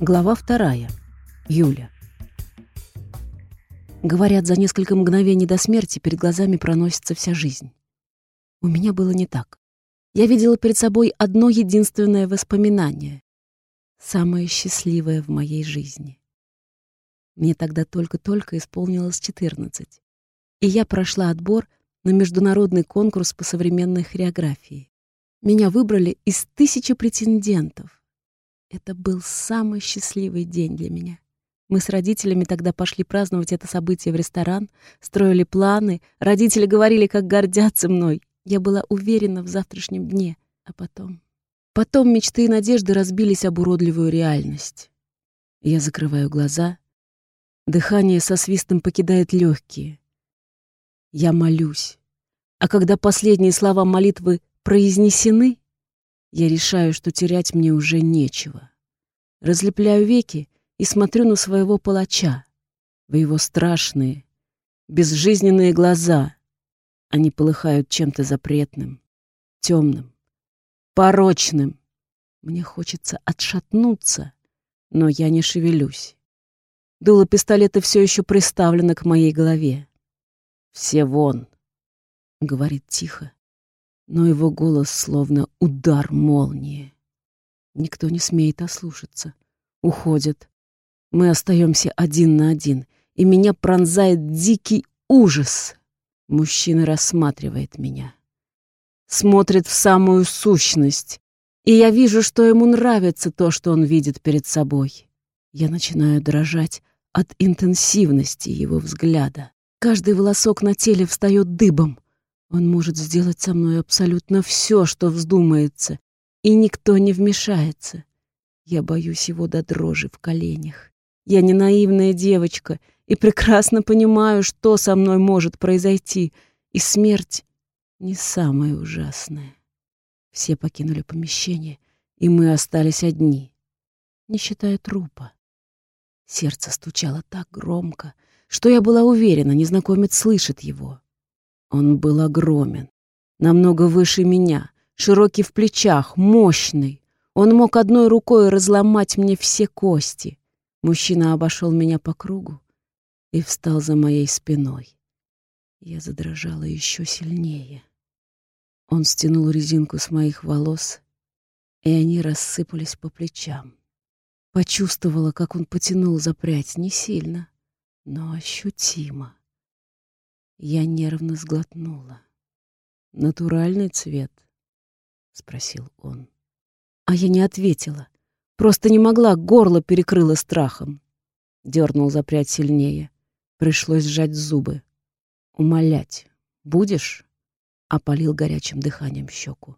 Глава вторая. Юля. Говорят, за несколько мгновений до смерти перед глазами проносится вся жизнь. У меня было не так. Я видела перед собой одно единственное воспоминание. Самое счастливое в моей жизни. Мне тогда только-только исполнилось 14. И я прошла отбор на международный конкурс по современной хореографии. Меня выбрали из тысячи претендентов. Это был самый счастливый день для меня. Мы с родителями тогда пошли праздновать это событие в ресторан, строили планы, родители говорили, как гордятся мной. Я была уверена в завтрашнем дне, а потом... Потом мечты и надежды разбились об уродливую реальность. Я закрываю глаза, дыхание со свистом покидает легкие. Я молюсь, а когда последние слова молитвы произнесены, я решаю, что терять мне уже нечего. Разлепляю веки и смотрю на своего палача, в его страшные, безжизненные глаза. Они полыхают чем-то запретным, темным, порочным. Мне хочется отшатнуться, но я не шевелюсь. Дуло пистолета все еще приставлено к моей голове. «Все вон!» — говорит тихо, но его голос словно удар молнии. Никто не смеет ослушаться. Уходит. Мы остаемся один на один, и меня пронзает дикий ужас. Мужчина рассматривает меня. Смотрит в самую сущность, и я вижу, что ему нравится то, что он видит перед собой. Я начинаю дрожать от интенсивности его взгляда. Каждый волосок на теле встает дыбом. Он может сделать со мной абсолютно все, что вздумается, и никто не вмешается. Я боюсь его до дрожи в коленях. Я не наивная девочка и прекрасно понимаю, что со мной может произойти, и смерть не самая ужасная. Все покинули помещение, и мы остались одни, не считая трупа. Сердце стучало так громко, что я была уверена, незнакомец слышит его. Он был огромен, намного выше меня, широкий в плечах, мощный. Он мог одной рукой разломать мне все кости. Мужчина обошел меня по кругу и встал за моей спиной. Я задрожала еще сильнее. Он стянул резинку с моих волос, и они рассыпались по плечам. Почувствовала, как он потянул за прядь не сильно, но ощутимо. Я нервно сглотнула. «Натуральный цвет?» — спросил он. А я не ответила. Просто не могла, горло перекрыло страхом. Дернул за прядь сильнее. Пришлось сжать зубы. «Умолять. Будешь?» — опалил горячим дыханием щеку.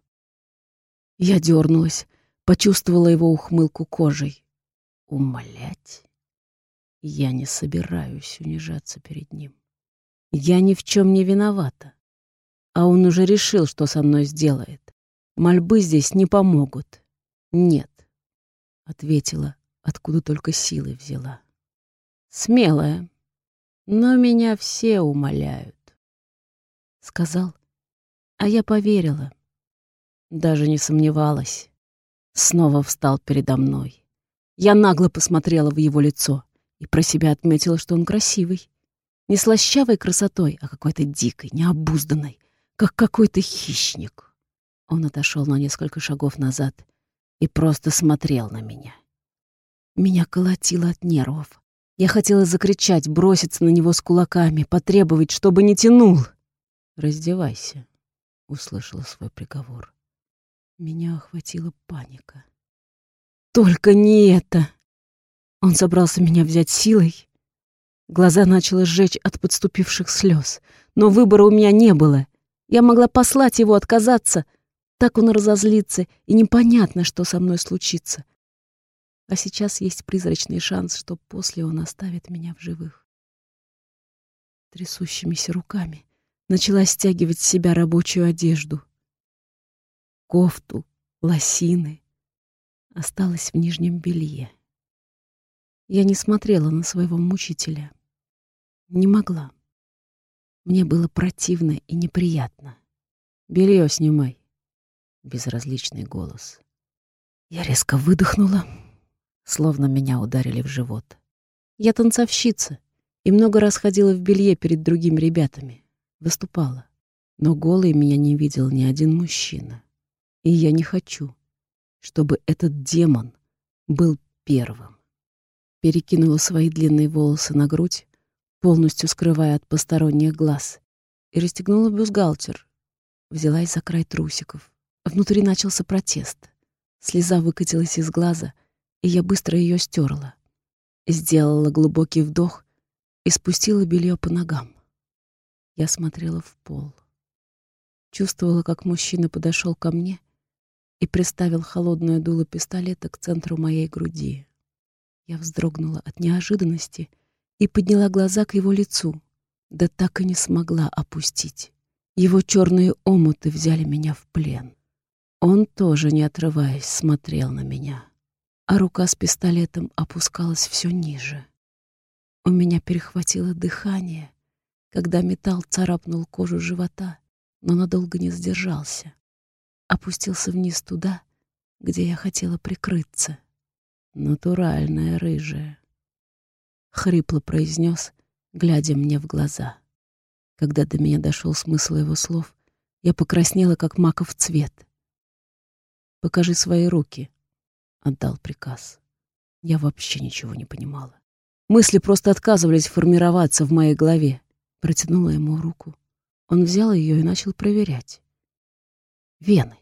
Я дернулась, почувствовала его ухмылку кожей. «Умолять?» Я не собираюсь унижаться перед ним. Я ни в чем не виновата. А он уже решил, что со мной сделает. Мольбы здесь не помогут. Нет, — ответила, откуда только силы взяла. Смелая, но меня все умоляют. Сказал, а я поверила. Даже не сомневалась. Снова встал передо мной. Я нагло посмотрела в его лицо и про себя отметила, что он красивый. Не слащавой красотой, а какой-то дикой, необузданной, как какой-то хищник. Он отошел на несколько шагов назад и просто смотрел на меня. Меня колотило от нервов. Я хотела закричать, броситься на него с кулаками, потребовать, чтобы не тянул. «Раздевайся», — услышала свой приговор. Меня охватила паника. «Только не это!» Он собрался меня взять силой, Глаза начало сжечь от подступивших слез. Но выбора у меня не было. Я могла послать его отказаться. Так он разозлится, и непонятно, что со мной случится. А сейчас есть призрачный шанс, что после он оставит меня в живых. Трясущимися руками начала стягивать с себя рабочую одежду. Кофту, лосины. Осталась в нижнем белье. Я не смотрела на своего мучителя. Не могла. Мне было противно и неприятно. «Белье снимай», — безразличный голос. Я резко выдохнула, словно меня ударили в живот. Я танцовщица и много раз ходила в белье перед другими ребятами. Выступала. Но голой меня не видел ни один мужчина. И я не хочу, чтобы этот демон был первым. Перекинула свои длинные волосы на грудь, полностью скрывая от посторонних глаз, и расстегнула бюстгальтер. Взялась за край трусиков. Внутри начался протест. Слеза выкатилась из глаза, и я быстро ее стерла. Сделала глубокий вдох и спустила белье по ногам. Я смотрела в пол. Чувствовала, как мужчина подошел ко мне и приставил холодное дуло пистолета к центру моей груди. Я вздрогнула от неожиданности и подняла глаза к его лицу, да так и не смогла опустить. Его черные омуты взяли меня в плен. Он тоже, не отрываясь, смотрел на меня, а рука с пистолетом опускалась все ниже. У меня перехватило дыхание, когда металл царапнул кожу живота, но надолго не сдержался. Опустился вниз туда, где я хотела прикрыться. Натуральная рыжая. Хрипло произнес, глядя мне в глаза. Когда до меня дошел смысл его слов, я покраснела, как маков цвет. «Покажи свои руки», — отдал приказ. Я вообще ничего не понимала. Мысли просто отказывались формироваться в моей голове. Протянула ему руку. Он взял ее и начал проверять. Вены.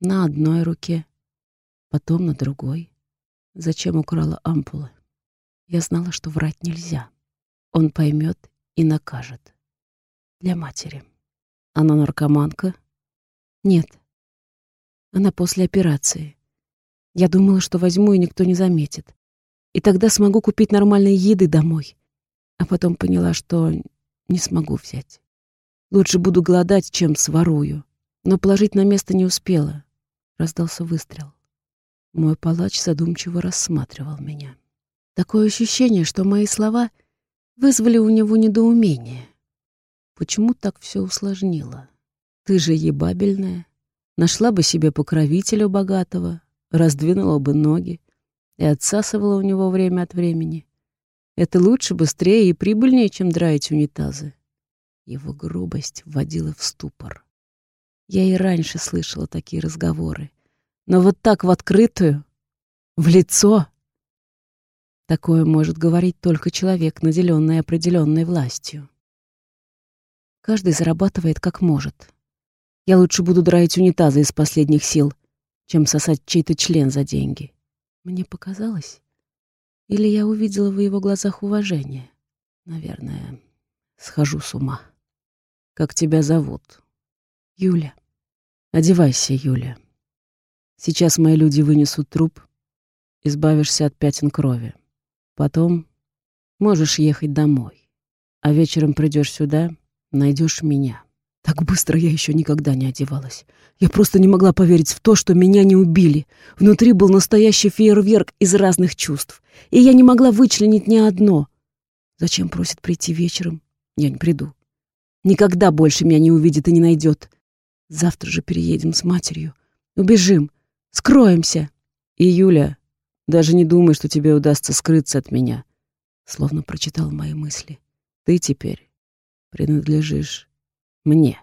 На одной руке, потом на другой. Зачем украла ампулы? Я знала, что врать нельзя. Он поймет и накажет. Для матери. Она наркоманка? Нет. Она после операции. Я думала, что возьму, и никто не заметит. И тогда смогу купить нормальной еды домой. А потом поняла, что не смогу взять. Лучше буду голодать, чем сворую. Но положить на место не успела. Раздался выстрел. Мой палач задумчиво рассматривал меня. Такое ощущение, что мои слова вызвали у него недоумение. Почему так все усложнило? Ты же ебабельная. Нашла бы себе покровителя богатого, раздвинула бы ноги и отсасывала у него время от времени. Это лучше, быстрее и прибыльнее, чем драить унитазы. Его грубость вводила в ступор. Я и раньше слышала такие разговоры. Но вот так в открытую, в лицо. Такое может говорить только человек, наделенный определенной властью. Каждый зарабатывает как может. Я лучше буду драить унитазы из последних сил, чем сосать чей-то член за деньги. Мне показалось? Или я увидела в его глазах уважение? Наверное, схожу с ума. Как тебя зовут? Юля. Одевайся, Юля. Сейчас мои люди вынесут труп, избавишься от пятен крови. Потом можешь ехать домой. А вечером придешь сюда, найдешь меня. Так быстро я еще никогда не одевалась. Я просто не могла поверить в то, что меня не убили. Внутри был настоящий фейерверк из разных чувств. И я не могла вычленить ни одно. Зачем просит прийти вечером? Я не приду. Никогда больше меня не увидит и не найдет. Завтра же переедем с матерью. Убежим. Скроемся. И Юля, даже не думай, что тебе удастся скрыться от меня. Словно прочитал мои мысли. Ты теперь принадлежишь мне.